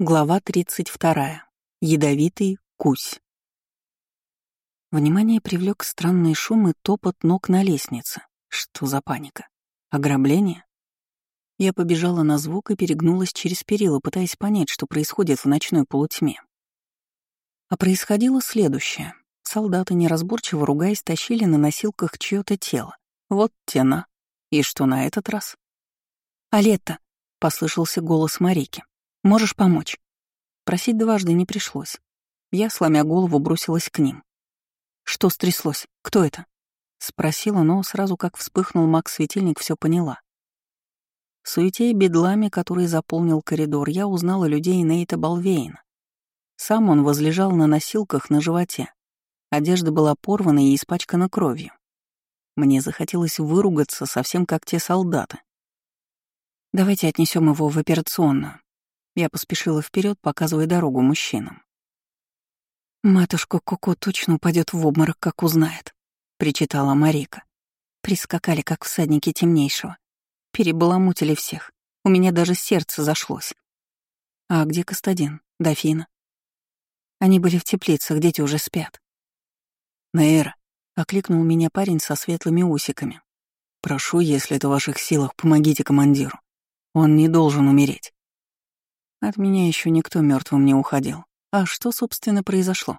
Глава 32. Ядовитый кусь. Внимание привлек странный шум и топот ног на лестнице. Что за паника? Ограбление? Я побежала на звук и перегнулась через перила, пытаясь понять, что происходит в ночной полутьме. А происходило следующее. Солдаты, неразборчиво ругаясь, тащили на носилках чьё-то тело. Вот тена. И что на этот раз? «Алетта!» — послышался голос Марики. Можешь помочь?» Просить дважды не пришлось. Я, сломя голову, бросилась к ним. «Что стряслось? Кто это?» Спросила, но сразу как вспыхнул маг-светильник, все поняла. В суете и бедламе, который заполнил коридор, я узнала людей Нейта Балвейна. Сам он возлежал на носилках на животе. Одежда была порвана и испачкана кровью. Мне захотелось выругаться, совсем как те солдаты. «Давайте отнесем его в операционную», я поспешила вперед, показывая дорогу мужчинам. «Матушка Коко точно упадет в обморок, как узнает», — причитала Марика. Прискакали, как всадники темнейшего. Перебаламутили всех. У меня даже сердце зашлось. «А где Кастадин? Дофина?» Они были в теплицах, дети уже спят. «Наэра», — окликнул меня парень со светлыми усиками. «Прошу, если это в ваших силах, помогите командиру. Он не должен умереть». От меня еще никто мертвым не уходил. А что, собственно, произошло?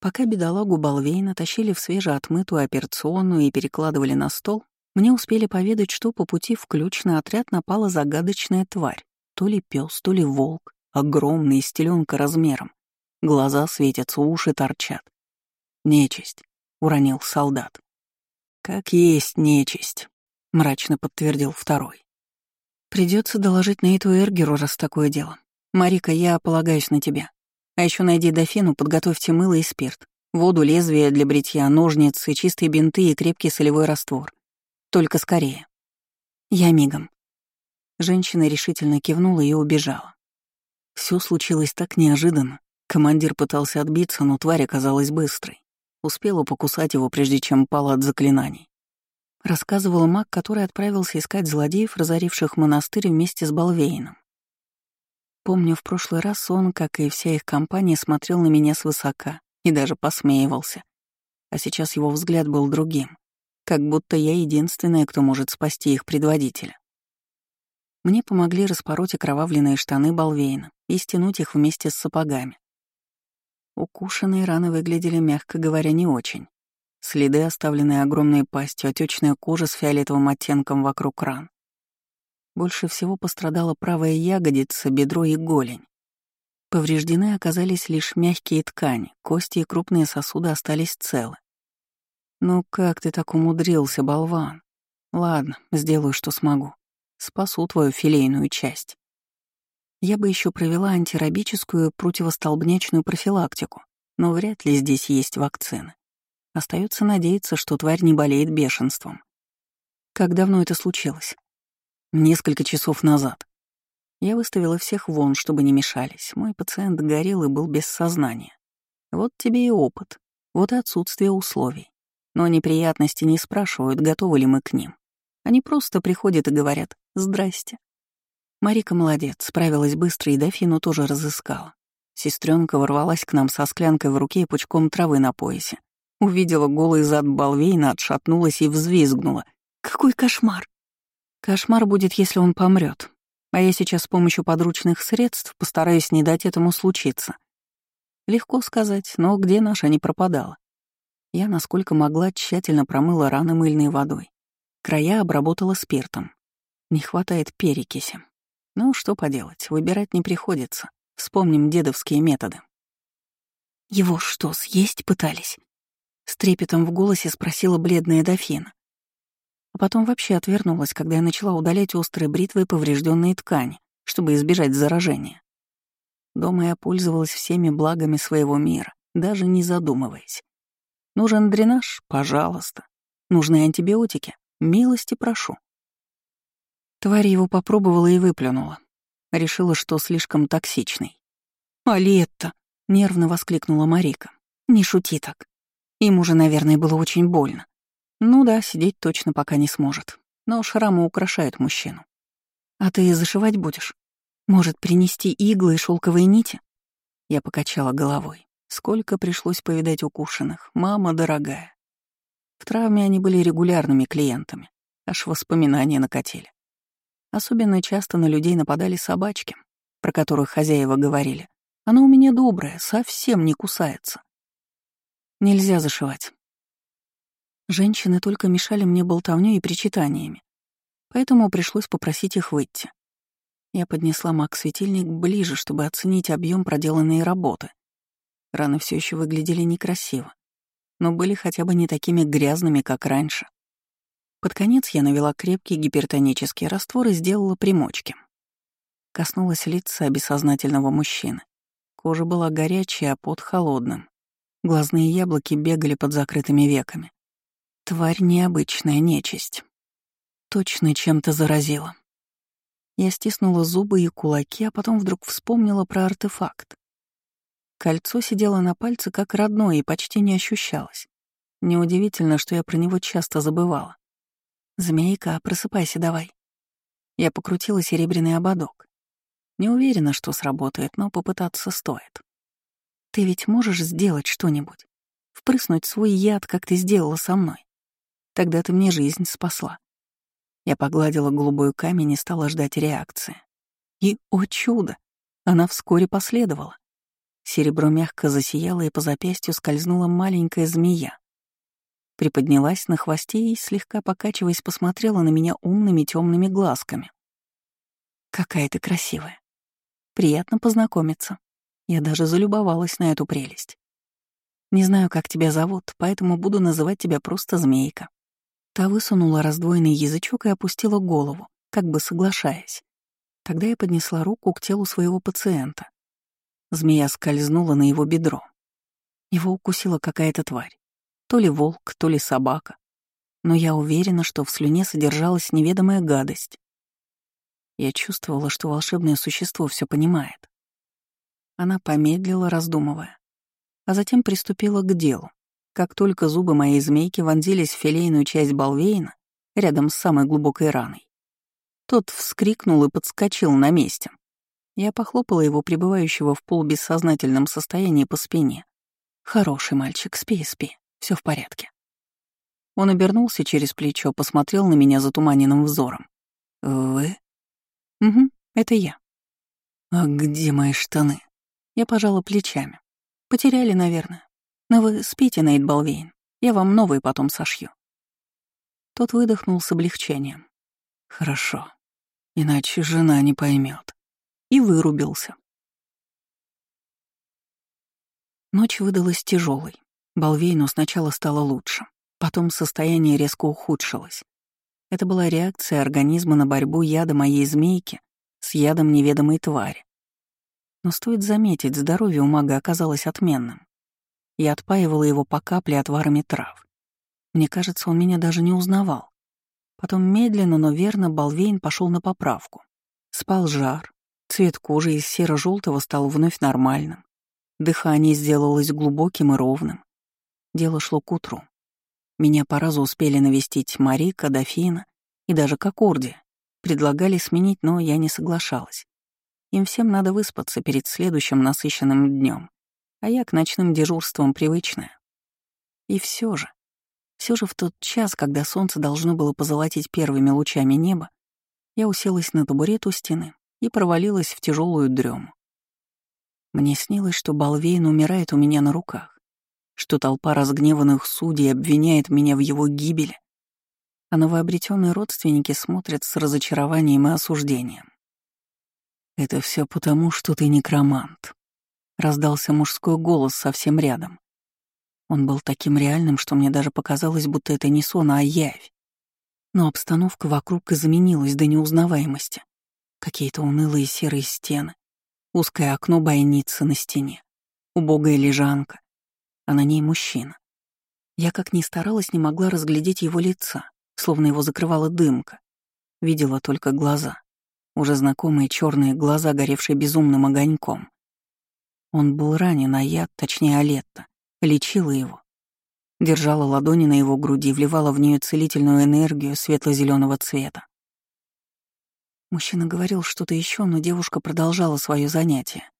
Пока бедолагу Балвейна тащили в свежеотмытую операционную и перекладывали на стол, мне успели поведать, что по пути в ключный отряд напала загадочная тварь. То ли пес, то ли волк, огромный, стеленка размером. Глаза светятся, уши торчат. «Нечисть», — уронил солдат. «Как есть нечисть», — мрачно подтвердил второй. Придется доложить Нейту Эргеру, раз такое дело. Марика, я полагаюсь на тебя. А еще найди дофину, подготовьте мыло и спирт, воду, лезвие для бритья, ножницы, чистые бинты и крепкий солевой раствор. Только скорее. Я мигом. Женщина решительно кивнула и убежала. Все случилось так неожиданно. Командир пытался отбиться, но тварь оказалась быстрой. Успела покусать его, прежде чем пала от заклинаний. Рассказывал маг, который отправился искать злодеев, разоривших монастырь вместе с Балвейном. Помню, в прошлый раз он, как и вся их компания, смотрел на меня свысока и даже посмеивался. А сейчас его взгляд был другим, как будто я единственная, кто может спасти их предводителя. Мне помогли распороть окровавленные штаны Балвейна и стянуть их вместе с сапогами. Укушенные раны выглядели, мягко говоря, не очень. Следы, оставленные огромной пастью, отечная кожа с фиолетовым оттенком вокруг ран. Больше всего пострадала правая ягодица, бедро и голень. Повреждены оказались лишь мягкие ткани, кости и крупные сосуды остались целы. «Ну как ты так умудрился, болван? Ладно, сделаю, что смогу. Спасу твою филейную часть. Я бы еще провела антирабическую противостолбнячную профилактику, но вряд ли здесь есть вакцины. Остается надеяться, что тварь не болеет бешенством. Как давно это случилось? Несколько часов назад. Я выставила всех вон, чтобы не мешались. Мой пациент горел и был без сознания. Вот тебе и опыт, вот и отсутствие условий. Но неприятности не спрашивают, готовы ли мы к ним. Они просто приходят и говорят «Здрасте». Марика молодец, справилась быстро и дофину тоже разыскала. Сестренка ворвалась к нам со склянкой в руке и пучком травы на поясе. Увидела голый зад Балвейна, отшатнулась и взвизгнула. «Какой кошмар!» «Кошмар будет, если он помрет. А я сейчас с помощью подручных средств постараюсь не дать этому случиться. Легко сказать, но где наша не пропадала. Я, насколько могла, тщательно промыла раны мыльной водой. Края обработала спиртом. Не хватает перекиси. Ну, что поделать, выбирать не приходится. Вспомним дедовские методы. «Его что, съесть пытались?» С трепетом в голосе спросила бледная дофина. А потом вообще отвернулась, когда я начала удалять острые бритвы и поврежденные ткани, чтобы избежать заражения. Дома я пользовалась всеми благами своего мира, даже не задумываясь. Нужен дренаж? Пожалуйста. Нужны антибиотики? Милости прошу. Тварь его попробовала и выплюнула. Решила, что слишком токсичный. «Алетта!» — нервно воскликнула Марика. «Не шути так. Им уже, наверное, было очень больно. Ну да, сидеть точно пока не сможет. Но шрамы украшают мужчину. А ты зашивать будешь? Может, принести иглы и шелковые нити? Я покачала головой. Сколько пришлось повидать укушенных, мама дорогая. В травме они были регулярными клиентами, аж воспоминания накатили. Особенно часто на людей нападали собачки, про которых хозяева говорили. Она у меня добрая, совсем не кусается. Нельзя зашивать. Женщины только мешали мне болтовнёй и причитаниями, поэтому пришлось попросить их выйти. Я поднесла маг-светильник ближе, чтобы оценить объем проделанной работы. Раны все еще выглядели некрасиво, но были хотя бы не такими грязными, как раньше. Под конец я навела крепкий гипертонический раствор и сделала примочки. Коснулась лица бессознательного мужчины. Кожа была горячая, а пот холодным. Глазные яблоки бегали под закрытыми веками. Тварь необычная, нечисть. Точно чем-то заразила. Я стиснула зубы и кулаки, а потом вдруг вспомнила про артефакт. Кольцо сидело на пальце как родное и почти не ощущалось. Неудивительно, что я про него часто забывала. «Змейка, просыпайся давай». Я покрутила серебряный ободок. Не уверена, что сработает, но попытаться стоит. Ты ведь можешь сделать что-нибудь? Впрыснуть свой яд, как ты сделала со мной? Тогда ты мне жизнь спасла. Я погладила голубой камень и стала ждать реакции. И, о чудо, она вскоре последовала. Серебро мягко засияло, и по запястью скользнула маленькая змея. Приподнялась на хвосте и, слегка покачиваясь, посмотрела на меня умными темными глазками. «Какая ты красивая. Приятно познакомиться. Я даже залюбовалась на эту прелесть. Не знаю, как тебя зовут, поэтому буду называть тебя просто Змейка». Та высунула раздвоенный язычок и опустила голову, как бы соглашаясь. Тогда я поднесла руку к телу своего пациента. Змея скользнула на его бедро. Его укусила какая-то тварь. То ли волк, то ли собака. Но я уверена, что в слюне содержалась неведомая гадость. Я чувствовала, что волшебное существо все понимает. Она помедлила, раздумывая, а затем приступила к делу. Как только зубы моей змейки вонзились в филейную часть Балвейна, рядом с самой глубокой раной, тот вскрикнул и подскочил на месте. Я похлопала его, пребывающего в полубессознательном состоянии, по спине. «Хороший мальчик, спи, спи, все в порядке». Он обернулся через плечо, посмотрел на меня затуманенным взором. «Вы?» «Угу, это я». «А где мои штаны?» Я пожала плечами. «Потеряли, наверное. Но вы спите, Нейт Балвейн. Я вам новые потом сошью». Тот выдохнул с облегчением. «Хорошо. Иначе жена не поймет и вырубился. Ночь выдалась тяжелой. Балвейну сначала стало лучше, потом состояние резко ухудшилось. Это была реакция организма на борьбу яда моей змейки с ядом неведомой твари. Но стоит заметить, здоровье у мага оказалось отменным. Я отпаивала его по капле отварами трав. Мне кажется, он меня даже не узнавал. Потом медленно, но верно Балвейн пошел на поправку. Спал жар, Цвет кожи из серо-желтого стал вновь нормальным. Дыхание сделалось глубоким и ровным. Дело шло к утру. Меня по разу успели навестить Марика, Дофина и даже Кокорди. Предлагали сменить, но я не соглашалась. Им всем надо выспаться перед следующим насыщенным днем, а я к ночным дежурствам привычная. И все же, все же в тот час, когда солнце должно было позолотить первыми лучами неба, я уселась на табурет у стены и провалилась в тяжелую дрему. Мне снилось, что Балвейн умирает у меня на руках, что толпа разгневанных судей обвиняет меня в его гибели, а новообретенные родственники смотрят с разочарованием и осуждением. «Это все потому, что ты некромант», — раздался мужской голос совсем рядом. Он был таким реальным, что мне даже показалось, будто это не сон, а явь. Но обстановка вокруг изменилась до неузнаваемости. Какие-то унылые серые стены, узкое окно бойницы на стене, убогая лежанка, а на ней мужчина. Я как ни старалась, не могла разглядеть его лица, словно его закрывала дымка. Видела только глаза, уже знакомые черные глаза, горевшие безумным огоньком. Он был ранен, а я, точнее Алетта, лечила его. Держала ладони на его груди, вливала в нее целительную энергию светло-зеленого цвета. Мужчина говорил что-то еще, но девушка продолжала свое занятие,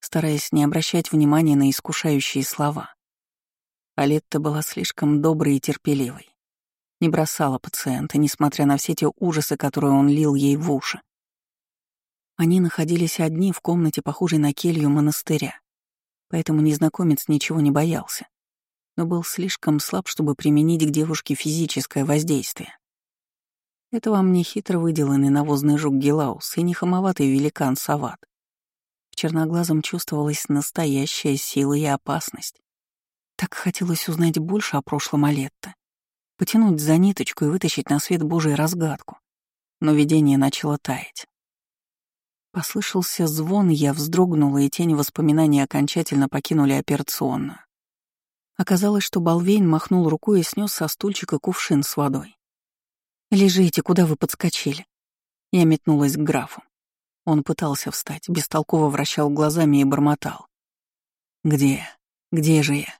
стараясь не обращать внимания на искушающие слова. Алетта была слишком доброй и терпеливой. Не бросала пациента, несмотря на все те ужасы, которые он лил ей в уши. Они находились одни в комнате, похожей на келью монастыря, поэтому незнакомец ничего не боялся, но был слишком слаб, чтобы применить к девушке физическое воздействие. Это вам не хитро выделанный навозный жук Гелаус и не хамоватый великан Сават. В черноглазом чувствовалась настоящая сила и опасность. Так хотелось узнать больше о прошлом Алетта, потянуть за ниточку и вытащить на свет Божий разгадку. Но видение начало таять. Послышался звон, я вздрогнула, и тени воспоминаний окончательно покинули операционную. Оказалось, что Балвейн махнул рукой и снес со стульчика кувшин с водой. «Лежите, куда вы подскочили?» Я метнулась к графу. Он пытался встать, бестолково вращал глазами и бормотал. «Где? Где же я?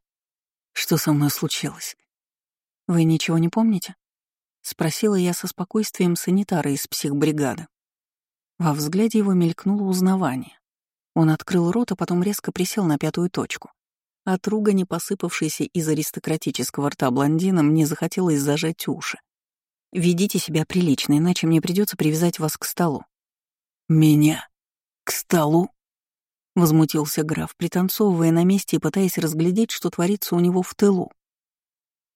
Что со мной случилось?» «Вы ничего не помните?» — спросила я со спокойствием санитара из психбригады. Во взгляде его мелькнуло узнавание. Он открыл рот, а потом резко присел на пятую точку. От ругани, посыпавшейся из аристократического рта блондина, мне захотелось зажать уши. Ведите себя прилично, иначе мне придется привязать вас к столу. Меня? К столу? Возмутился граф, пританцовывая на месте и пытаясь разглядеть, что творится у него в тылу.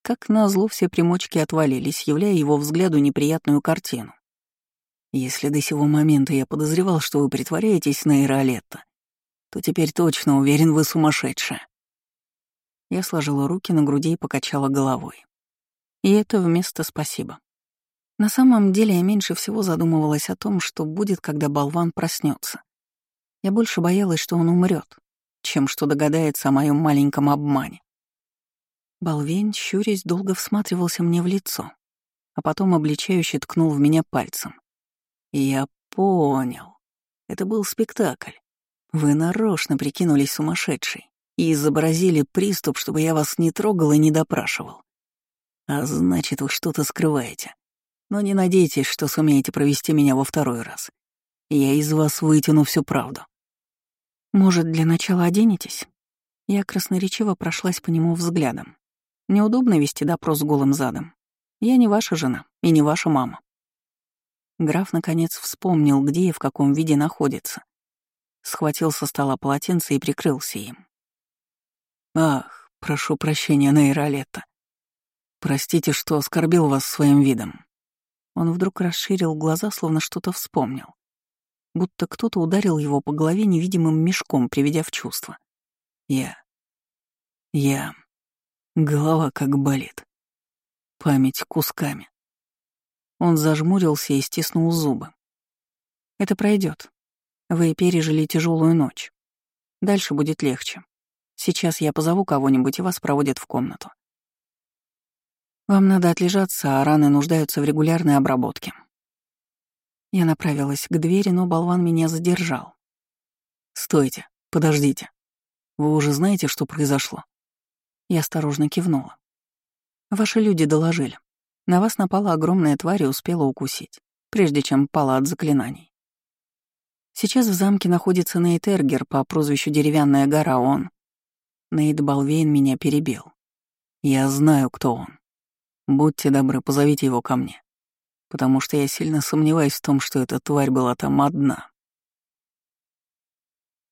Как назло, все примочки отвалились, являя его взгляду неприятную картину. Если до сего момента я подозревал, что вы притворяетесь на Иролетто, то теперь точно уверен, вы сумасшедшая. Я сложила руки на груди и покачала головой. И это вместо «спасибо». На самом деле я меньше всего задумывалась о том, что будет, когда болван проснется. Я больше боялась, что он умрет, чем что догадается о моем маленьком обмане. Болвень, щурясь, долго всматривался мне в лицо, а потом обличающе ткнул в меня пальцем. Я понял. Это был спектакль. Вы нарочно прикинулись сумасшедшей и изобразили приступ, чтобы я вас не трогал и не допрашивал. А значит, вы что-то скрываете. Но не надейтесь, что сумеете провести меня во второй раз. Я из вас вытяну всю правду. Может, для начала оденетесь? Я красноречиво прошлась по нему взглядом. Неудобно вести допрос голым задом. Я не ваша жена и не ваша мама. Граф, наконец, вспомнил, где и в каком виде находится. Схватил со стола полотенце и прикрылся им. «Ах, прошу прощения, Нейролетта. Простите, что оскорбил вас своим видом. Он вдруг расширил глаза, словно что-то вспомнил. Будто кто-то ударил его по голове невидимым мешком, приведя в чувство. Я... Я... Голова как болит. Память кусками. Он зажмурился и стиснул зубы. Это пройдет. Вы пережили тяжелую ночь. Дальше будет легче. Сейчас я позову кого-нибудь, и вас проводят в комнату. Вам надо отлежаться, а раны нуждаются в регулярной обработке. Я направилась к двери, но болван меня задержал. «Стойте, подождите. Вы уже знаете, что произошло?» Я осторожно кивнула. «Ваши люди доложили. На вас напала огромная тварь и успела укусить, прежде чем пала от заклинаний. Сейчас в замке находится Нейт Эргер по прозвищу Деревянная гора, он... Нейт Балвейн меня перебил. Я знаю, кто он. Будьте добры, позовите его ко мне. Потому что я сильно сомневаюсь в том, что эта тварь была там одна.